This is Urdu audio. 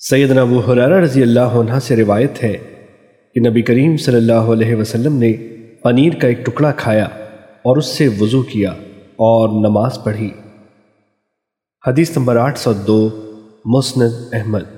سیدنا ابو حرارہ رضی اللہ عنہ سے روایت ہے کہ نبی کریم صلی اللہ علیہ وسلم نے پنیر کا ایک ٹکڑا کھایا اور اس سے وضو کیا اور نماز پڑھی۔ حدیث نمبر آٹھ سو دو، مسند احمد۔